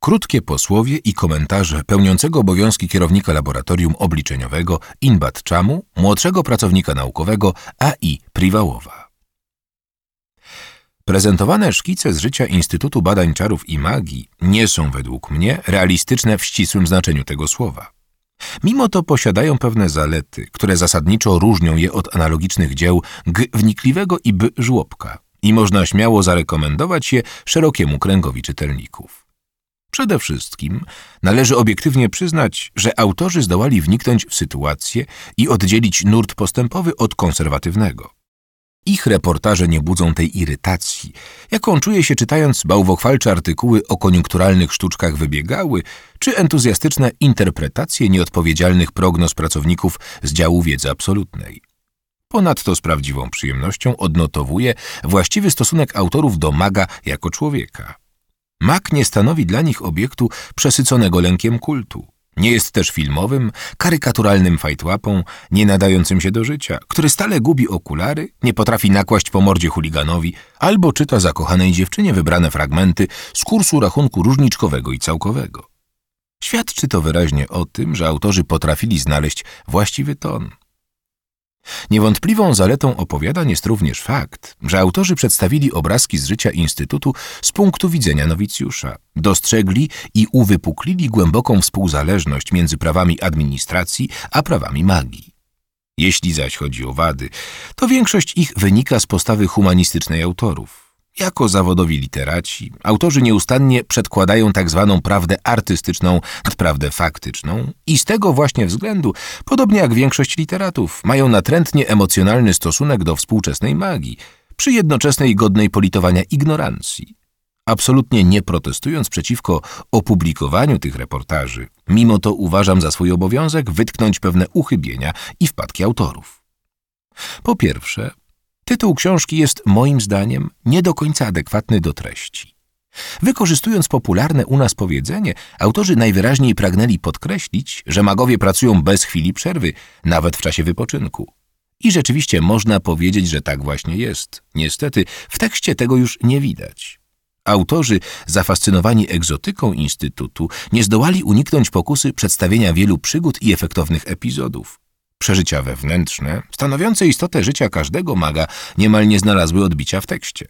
Krótkie posłowie i komentarze pełniącego obowiązki kierownika laboratorium obliczeniowego Inbat Czamu, młodszego pracownika naukowego AI Priwałowa. Prezentowane szkice z życia Instytutu Badań Czarów i Magii nie są według mnie realistyczne w ścisłym znaczeniu tego słowa. Mimo to posiadają pewne zalety, które zasadniczo różnią je od analogicznych dzieł G. Wnikliwego i B. Żłobka i można śmiało zarekomendować je szerokiemu kręgowi czytelników. Przede wszystkim należy obiektywnie przyznać, że autorzy zdołali wniknąć w sytuację i oddzielić nurt postępowy od konserwatywnego. Ich reportaże nie budzą tej irytacji, jaką czuje się czytając bałwochwalcze artykuły o koniunkturalnych sztuczkach wybiegały, czy entuzjastyczne interpretacje nieodpowiedzialnych prognoz pracowników z działu wiedzy absolutnej. Ponadto z prawdziwą przyjemnością odnotowuje właściwy stosunek autorów do maga jako człowieka. Mag nie stanowi dla nich obiektu przesyconego lękiem kultu. Nie jest też filmowym, karykaturalnym fajtłapą, nie nadającym się do życia, który stale gubi okulary, nie potrafi nakłaść po mordzie chuliganowi, albo czyta zakochanej dziewczynie wybrane fragmenty z kursu rachunku różniczkowego i całkowego. Świadczy to wyraźnie o tym, że autorzy potrafili znaleźć właściwy ton. Niewątpliwą zaletą opowiadań jest również fakt, że autorzy przedstawili obrazki z życia Instytutu z punktu widzenia nowicjusza, dostrzegli i uwypuklili głęboką współzależność między prawami administracji a prawami magii. Jeśli zaś chodzi o wady, to większość ich wynika z postawy humanistycznej autorów. Jako zawodowi literaci, autorzy nieustannie przedkładają tak zwaną prawdę artystyczną nad prawdę faktyczną i z tego właśnie względu, podobnie jak większość literatów, mają natrętnie emocjonalny stosunek do współczesnej magii, przy jednoczesnej godnej politowania ignorancji. Absolutnie nie protestując przeciwko opublikowaniu tych reportaży, mimo to uważam za swój obowiązek wytknąć pewne uchybienia i wpadki autorów. Po pierwsze, Tytuł książki jest moim zdaniem nie do końca adekwatny do treści. Wykorzystując popularne u nas powiedzenie, autorzy najwyraźniej pragnęli podkreślić, że magowie pracują bez chwili przerwy, nawet w czasie wypoczynku. I rzeczywiście można powiedzieć, że tak właśnie jest. Niestety, w tekście tego już nie widać. Autorzy, zafascynowani egzotyką Instytutu, nie zdołali uniknąć pokusy przedstawienia wielu przygód i efektownych epizodów. Przeżycia wewnętrzne, stanowiące istotę życia każdego maga, niemal nie znalazły odbicia w tekście.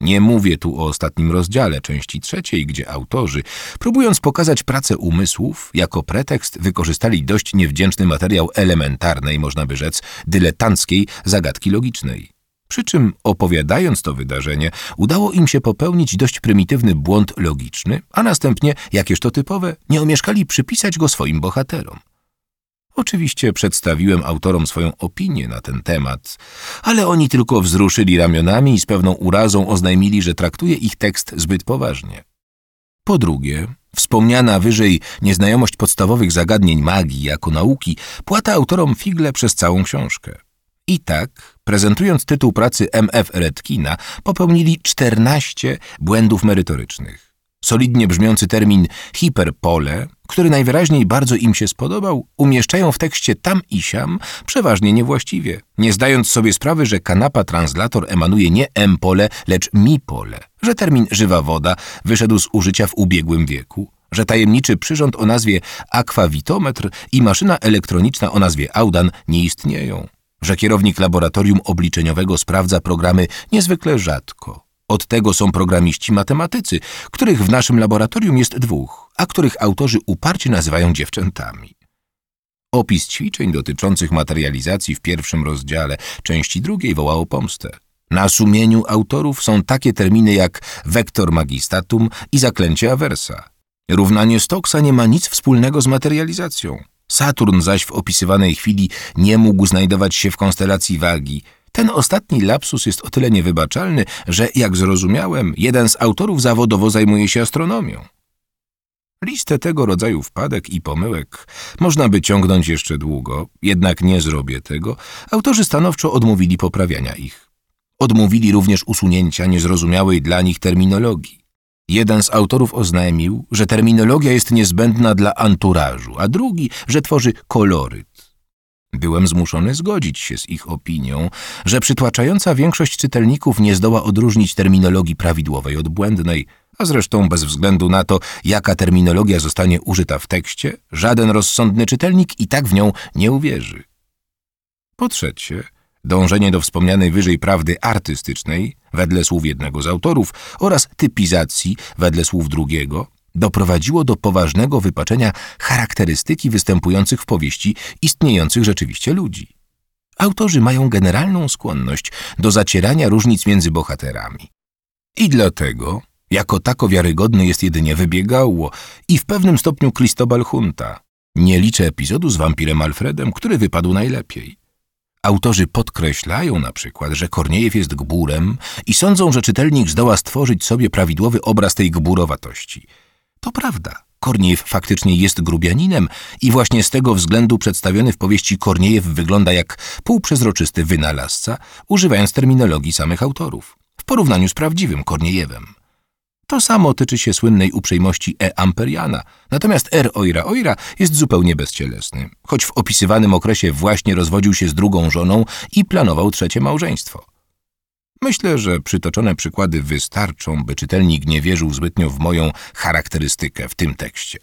Nie mówię tu o ostatnim rozdziale części trzeciej, gdzie autorzy, próbując pokazać pracę umysłów, jako pretekst wykorzystali dość niewdzięczny materiał elementarnej, można by rzec, dyletanckiej zagadki logicznej. Przy czym, opowiadając to wydarzenie, udało im się popełnić dość prymitywny błąd logiczny, a następnie, jakież to typowe, nie omieszkali przypisać go swoim bohaterom. Oczywiście przedstawiłem autorom swoją opinię na ten temat, ale oni tylko wzruszyli ramionami i z pewną urazą oznajmili, że traktuje ich tekst zbyt poważnie. Po drugie, wspomniana wyżej nieznajomość podstawowych zagadnień magii jako nauki płata autorom figle przez całą książkę. I tak, prezentując tytuł pracy M.F. Redkina, popełnili 14 błędów merytorycznych solidnie brzmiący termin hiperpole, który najwyraźniej bardzo im się spodobał, umieszczają w tekście tam i siam, przeważnie niewłaściwie, nie zdając sobie sprawy, że kanapa translator emanuje nie M-pole, lecz mi-pole, że termin żywa woda wyszedł z użycia w ubiegłym wieku, że tajemniczy przyrząd o nazwie akwawitometr i maszyna elektroniczna o nazwie Audan nie istnieją, że kierownik laboratorium obliczeniowego sprawdza programy niezwykle rzadko, od tego są programiści matematycy, których w naszym laboratorium jest dwóch, a których autorzy uparcie nazywają dziewczętami. Opis ćwiczeń dotyczących materializacji w pierwszym rozdziale części drugiej wołał pomstę. Na sumieniu autorów są takie terminy jak wektor magistatum i zaklęcie aversa. Równanie Stoksa nie ma nic wspólnego z materializacją. Saturn zaś w opisywanej chwili nie mógł znajdować się w konstelacji wagi, ten ostatni lapsus jest o tyle niewybaczalny, że, jak zrozumiałem, jeden z autorów zawodowo zajmuje się astronomią. Listę tego rodzaju wpadek i pomyłek można by ciągnąć jeszcze długo, jednak nie zrobię tego. Autorzy stanowczo odmówili poprawiania ich. Odmówili również usunięcia niezrozumiałej dla nich terminologii. Jeden z autorów oznajmił, że terminologia jest niezbędna dla anturażu, a drugi, że tworzy koloryt. Byłem zmuszony zgodzić się z ich opinią, że przytłaczająca większość czytelników nie zdoła odróżnić terminologii prawidłowej od błędnej, a zresztą bez względu na to, jaka terminologia zostanie użyta w tekście, żaden rozsądny czytelnik i tak w nią nie uwierzy. Po trzecie, dążenie do wspomnianej wyżej prawdy artystycznej, wedle słów jednego z autorów, oraz typizacji, wedle słów drugiego, doprowadziło do poważnego wypaczenia charakterystyki występujących w powieści istniejących rzeczywiście ludzi. Autorzy mają generalną skłonność do zacierania różnic między bohaterami. I dlatego, jako tako wiarygodny jest jedynie wybiegało i w pewnym stopniu Cristobal Junta. Nie liczę epizodu z wampirem Alfredem, który wypadł najlepiej. Autorzy podkreślają na przykład, że Korniejew jest gburem i sądzą, że czytelnik zdoła stworzyć sobie prawidłowy obraz tej gburowatości. To prawda. Korniejew faktycznie jest grubianinem i właśnie z tego względu przedstawiony w powieści Korniejew wygląda jak półprzezroczysty wynalazca, używając terminologii samych autorów, w porównaniu z prawdziwym Korniejewem. To samo tyczy się słynnej uprzejmości E. Amperiana, natomiast R. Oira Oira jest zupełnie bezcielesny, choć w opisywanym okresie właśnie rozwodził się z drugą żoną i planował trzecie małżeństwo. Myślę, że przytoczone przykłady wystarczą, by czytelnik nie wierzył zbytnio w moją charakterystykę w tym tekście.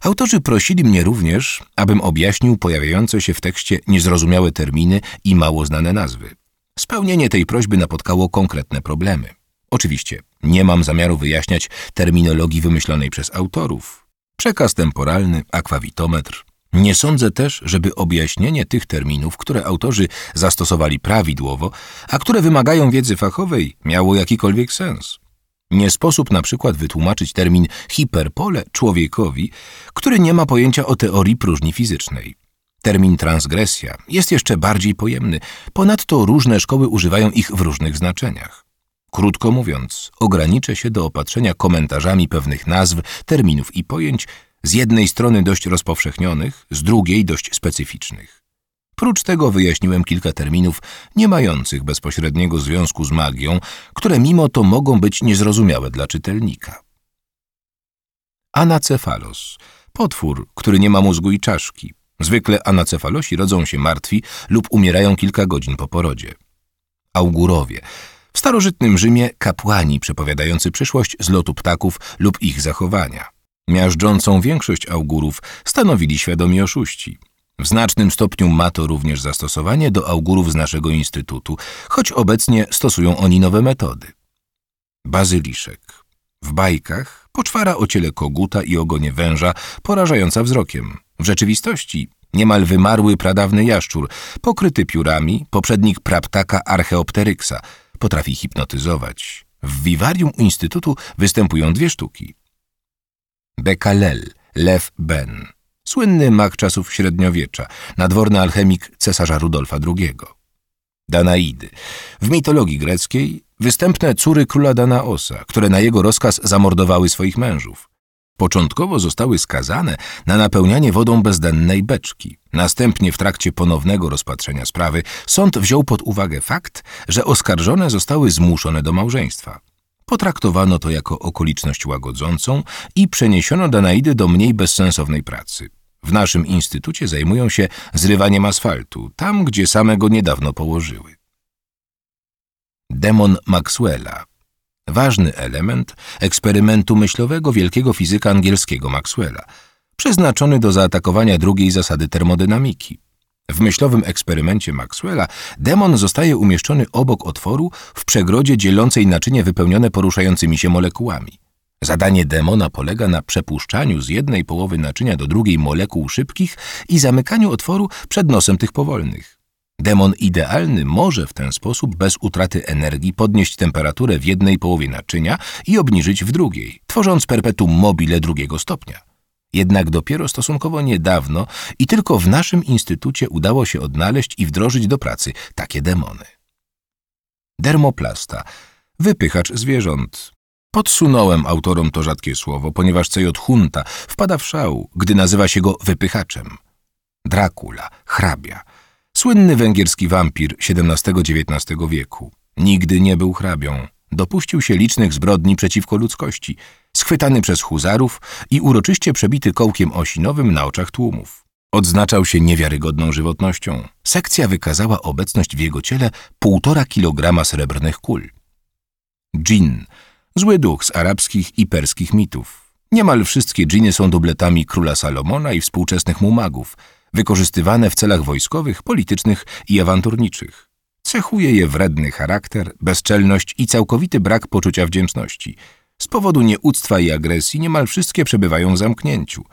Autorzy prosili mnie również, abym objaśnił pojawiające się w tekście niezrozumiałe terminy i mało znane nazwy. Spełnienie tej prośby napotkało konkretne problemy. Oczywiście nie mam zamiaru wyjaśniać terminologii wymyślonej przez autorów. Przekaz temporalny, akwawitometr. Nie sądzę też, żeby objaśnienie tych terminów, które autorzy zastosowali prawidłowo, a które wymagają wiedzy fachowej, miało jakikolwiek sens. Nie sposób na przykład wytłumaczyć termin hiperpole człowiekowi, który nie ma pojęcia o teorii próżni fizycznej. Termin transgresja jest jeszcze bardziej pojemny, ponadto różne szkoły używają ich w różnych znaczeniach. Krótko mówiąc, ograniczę się do opatrzenia komentarzami pewnych nazw, terminów i pojęć, z jednej strony dość rozpowszechnionych, z drugiej dość specyficznych. Prócz tego wyjaśniłem kilka terminów nie mających bezpośredniego związku z magią, które mimo to mogą być niezrozumiałe dla czytelnika. Anacefalos. Potwór, który nie ma mózgu i czaszki. Zwykle anacefalosi rodzą się martwi lub umierają kilka godzin po porodzie. Augurowie w starożytnym Rzymie kapłani przepowiadający przyszłość z lotu ptaków lub ich zachowania. Miażdżącą większość augurów stanowili świadomi oszuści. W znacznym stopniu ma to również zastosowanie do augurów z naszego instytutu, choć obecnie stosują oni nowe metody. Bazyliszek. W bajkach poczwara o ciele koguta i ogonie węża, porażająca wzrokiem. W rzeczywistości niemal wymarły pradawny jaszczur, pokryty piórami, poprzednik praptaka Archeopteryksa – potrafi hipnotyzować. W wiwarium Instytutu występują dwie sztuki. Bekalel, Lew Ben, słynny mag czasów średniowiecza, nadworny alchemik cesarza Rudolfa II. Danaidy. W mitologii greckiej występne córy króla Danaosa, które na jego rozkaz zamordowały swoich mężów. Początkowo zostały skazane na napełnianie wodą bezdennej beczki. Następnie w trakcie ponownego rozpatrzenia sprawy sąd wziął pod uwagę fakt, że oskarżone zostały zmuszone do małżeństwa. Potraktowano to jako okoliczność łagodzącą i przeniesiono Danaidy do mniej bezsensownej pracy. W naszym instytucie zajmują się zrywaniem asfaltu, tam gdzie same go niedawno położyły. Demon Maxwella ważny element eksperymentu myślowego wielkiego fizyka angielskiego Maxwella, przeznaczony do zaatakowania drugiej zasady termodynamiki. W myślowym eksperymencie Maxwella demon zostaje umieszczony obok otworu w przegrodzie dzielącej naczynie wypełnione poruszającymi się molekułami. Zadanie demona polega na przepuszczaniu z jednej połowy naczynia do drugiej molekuł szybkich i zamykaniu otworu przed nosem tych powolnych. Demon idealny może w ten sposób bez utraty energii podnieść temperaturę w jednej połowie naczynia i obniżyć w drugiej, tworząc perpetuum mobile drugiego stopnia. Jednak dopiero stosunkowo niedawno i tylko w naszym instytucie udało się odnaleźć i wdrożyć do pracy takie demony. Dermoplasta, wypychacz zwierząt. Podsunąłem autorom to rzadkie słowo, ponieważ CJ Hunta wpada w szał, gdy nazywa się go wypychaczem. Dracula, hrabia – Słynny węgierski wampir XVII-XIX wieku. Nigdy nie był hrabią. Dopuścił się licznych zbrodni przeciwko ludzkości, schwytany przez huzarów i uroczyście przebity kołkiem osinowym na oczach tłumów. Odznaczał się niewiarygodną żywotnością. Sekcja wykazała obecność w jego ciele półtora kilograma srebrnych kul. Dżin, zły duch z arabskich i perskich mitów. Niemal wszystkie dżiny są dubletami króla Salomona i współczesnych mu magów, wykorzystywane w celach wojskowych, politycznych i awanturniczych. Cechuje je wredny charakter, bezczelność i całkowity brak poczucia wdzięczności. Z powodu nieuctwa i agresji niemal wszystkie przebywają w zamknięciu.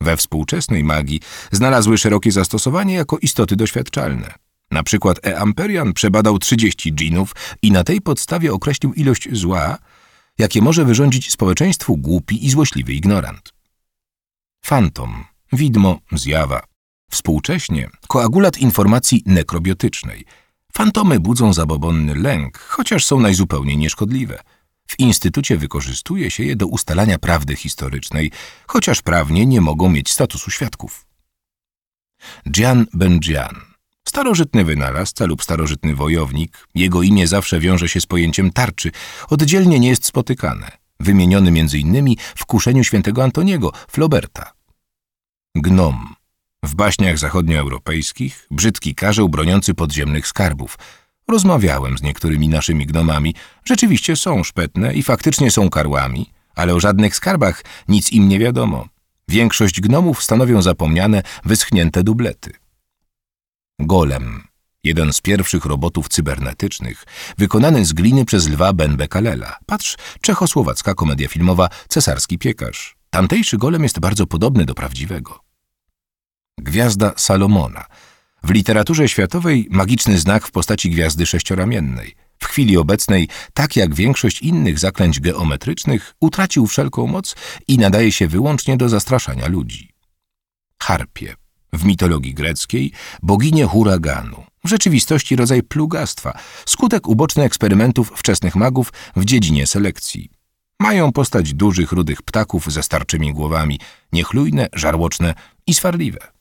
We współczesnej magii znalazły szerokie zastosowanie jako istoty doświadczalne. Na przykład E. Amperian przebadał 30 dżinów i na tej podstawie określił ilość zła, jakie może wyrządzić społeczeństwu głupi i złośliwy ignorant. Fantom, widmo, zjawa. Współcześnie koagulat informacji nekrobiotycznej. Fantomy budzą zabobonny lęk, chociaż są najzupełniej nieszkodliwe. W instytucie wykorzystuje się je do ustalania prawdy historycznej, chociaż prawnie nie mogą mieć statusu świadków. Jian Benjian Starożytny wynalazca lub starożytny wojownik, jego imię zawsze wiąże się z pojęciem tarczy, oddzielnie nie jest spotykane, wymieniony m.in. w kuszeniu świętego Antoniego, Floberta. Gnom. W baśniach zachodnioeuropejskich brzydki karzeł broniący podziemnych skarbów. Rozmawiałem z niektórymi naszymi gnomami. Rzeczywiście są szpetne i faktycznie są karłami, ale o żadnych skarbach nic im nie wiadomo. Większość gnomów stanowią zapomniane, wyschnięte dublety. Golem, jeden z pierwszych robotów cybernetycznych, wykonany z gliny przez lwa Ben Bekalela. Patrz, czechosłowacka komedia filmowa Cesarski piekarz. Tamtejszy golem jest bardzo podobny do prawdziwego. Gwiazda Salomona. W literaturze światowej magiczny znak w postaci gwiazdy sześcioramiennej. W chwili obecnej, tak jak większość innych zaklęć geometrycznych, utracił wszelką moc i nadaje się wyłącznie do zastraszania ludzi. Harpie. W mitologii greckiej boginię huraganu, w rzeczywistości rodzaj plugastwa, skutek uboczny eksperymentów wczesnych magów w dziedzinie selekcji. Mają postać dużych, rudych ptaków ze starczymi głowami, niechlujne, żarłoczne i swarliwe.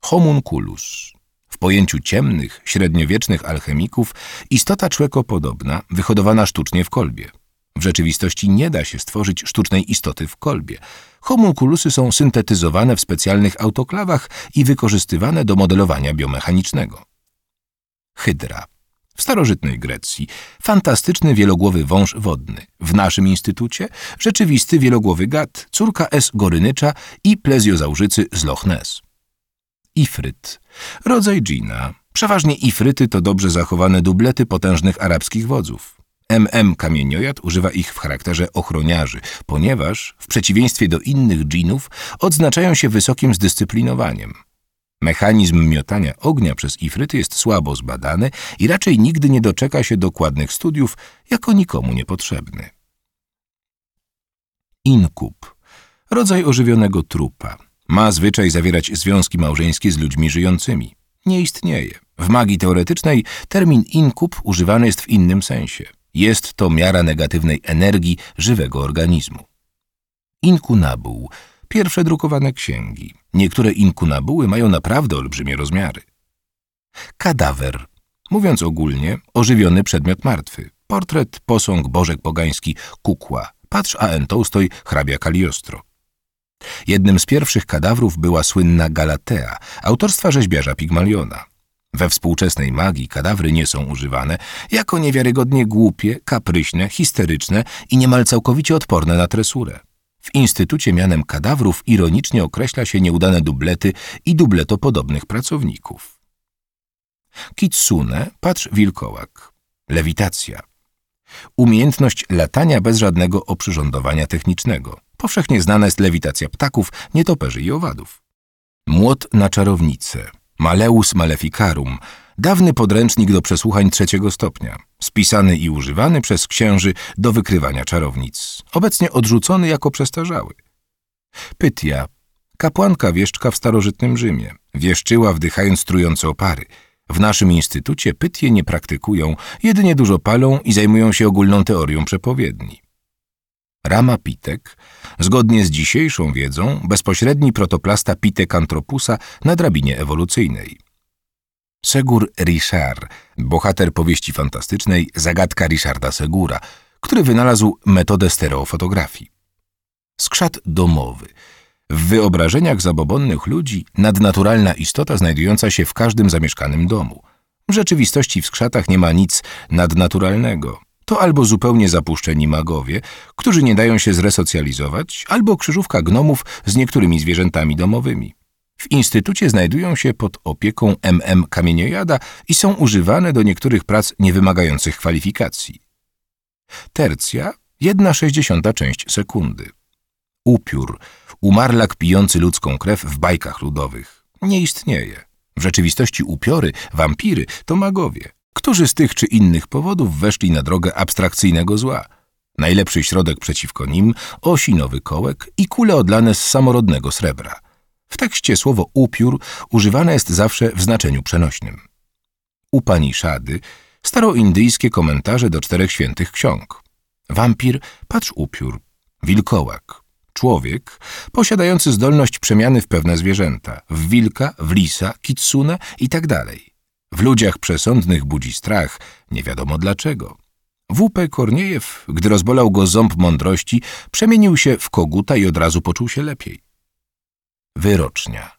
Homunculus. W pojęciu ciemnych, średniowiecznych alchemików istota człekopodobna, wyhodowana sztucznie w kolbie. W rzeczywistości nie da się stworzyć sztucznej istoty w kolbie. Homunculusy są syntetyzowane w specjalnych autoklawach i wykorzystywane do modelowania biomechanicznego. Hydra. W starożytnej Grecji fantastyczny wielogłowy wąż wodny. W naszym instytucie rzeczywisty wielogłowy gad, córka S. Gorynycza i plezjozaużycy z Loch Ness. Ifryt. Rodzaj dżina. Przeważnie ifryty to dobrze zachowane dublety potężnych arabskich wodzów. MM Kamieniojad używa ich w charakterze ochroniarzy, ponieważ, w przeciwieństwie do innych dżinów, odznaczają się wysokim zdyscyplinowaniem. Mechanizm miotania ognia przez ifryty jest słabo zbadany i raczej nigdy nie doczeka się dokładnych studiów, jako nikomu niepotrzebny. Inkub. Rodzaj ożywionego trupa. Ma zwyczaj zawierać związki małżeńskie z ludźmi żyjącymi. Nie istnieje. W magii teoretycznej termin inkub używany jest w innym sensie. Jest to miara negatywnej energii żywego organizmu. Inkunabuł. Pierwsze drukowane księgi. Niektóre inkunabuły mają naprawdę olbrzymie rozmiary. Kadawer. Mówiąc ogólnie, ożywiony przedmiot martwy. Portret, posąg, bożek pogański, kukła. Patrz A.N. Tołstoj, hrabia Kaliostro. Jednym z pierwszych kadawrów była słynna Galatea, autorstwa rzeźbiarza Pigmaliona. We współczesnej magii kadawry nie są używane jako niewiarygodnie głupie, kapryśne, histeryczne i niemal całkowicie odporne na tresurę. W instytucie mianem kadawrów ironicznie określa się nieudane dublety i dubletopodobnych pracowników. Kitsune, patrz wilkołak. Lewitacja. Umiejętność latania bez żadnego oprzyrządowania technicznego. Powszechnie znana jest lewitacja ptaków, nietoperzy i owadów. Młot na czarownicę. Maleus Maleficarum, dawny podręcznik do przesłuchań trzeciego stopnia, spisany i używany przez księży do wykrywania czarownic, obecnie odrzucony jako przestarzały. Pytia, kapłanka wieszczka w starożytnym Rzymie, wieszczyła wdychając trujące opary. W naszym instytucie pytie nie praktykują, jedynie dużo palą i zajmują się ogólną teorią przepowiedni. Rama Pitek, zgodnie z dzisiejszą wiedzą, bezpośredni protoplasta Pitekantropusa na drabinie ewolucyjnej. Segur Richard, bohater powieści fantastycznej Zagadka Richarda Segura, który wynalazł metodę stereofotografii. Skrzat domowy. W wyobrażeniach zabobonnych ludzi nadnaturalna istota znajdująca się w każdym zamieszkanym domu. W rzeczywistości w skrzatach nie ma nic nadnaturalnego. To albo zupełnie zapuszczeni magowie, którzy nie dają się zresocjalizować, albo krzyżówka gnomów z niektórymi zwierzętami domowymi. W instytucie znajdują się pod opieką MM kamieniojada i są używane do niektórych prac niewymagających kwalifikacji. Tercja, jedna sześćdziesiąta część sekundy. Upiór, umarlak pijący ludzką krew w bajkach ludowych. Nie istnieje. W rzeczywistości upiory, wampiry to magowie, którzy z tych czy innych powodów weszli na drogę abstrakcyjnego zła. Najlepszy środek przeciwko nim osinowy kołek i kule odlane z samorodnego srebra. W tekście słowo upiór używane jest zawsze w znaczeniu przenośnym. Upanishady, staroindyjskie komentarze do czterech świętych ksiąg. Wampir, patrz upiór. Wilkołak, człowiek posiadający zdolność przemiany w pewne zwierzęta, w wilka, w lisa, kitsune i tak. W ludziach przesądnych budzi strach, nie wiadomo dlaczego. W.P. Korniejew, gdy rozbolał go ząb mądrości, przemienił się w koguta i od razu poczuł się lepiej. Wyrocznia.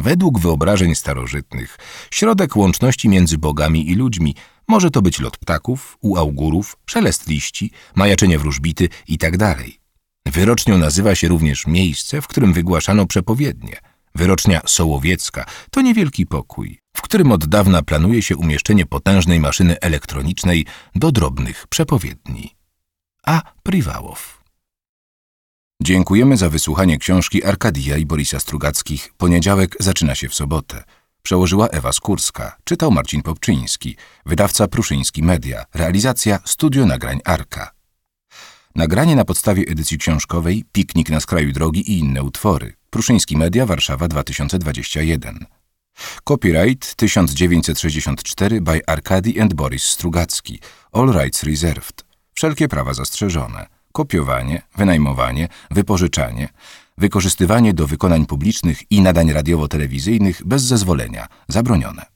Według wyobrażeń starożytnych, środek łączności między bogami i ludźmi może to być lot ptaków, u augurów, szelest liści, majaczenie wróżbity itd. Tak Wyrocznią nazywa się również miejsce, w którym wygłaszano przepowiednie. Wyrocznia Sołowiecka to niewielki pokój, w którym od dawna planuje się umieszczenie potężnej maszyny elektronicznej do drobnych przepowiedni. A. Priwałow Dziękujemy za wysłuchanie książki Arkadia i Borisa Strugackich. Poniedziałek zaczyna się w sobotę. Przełożyła Ewa Skórska, czytał Marcin Popczyński, wydawca Pruszyński Media, realizacja Studio Nagrań Arka. Nagranie na podstawie edycji książkowej Piknik na skraju drogi i inne utwory. Pruszyński Media, Warszawa 2021. Copyright 1964 by Arkady and Boris Strugacki. All rights reserved. Wszelkie prawa zastrzeżone. Kopiowanie, wynajmowanie, wypożyczanie, wykorzystywanie do wykonań publicznych i nadań radiowo-telewizyjnych bez zezwolenia zabronione.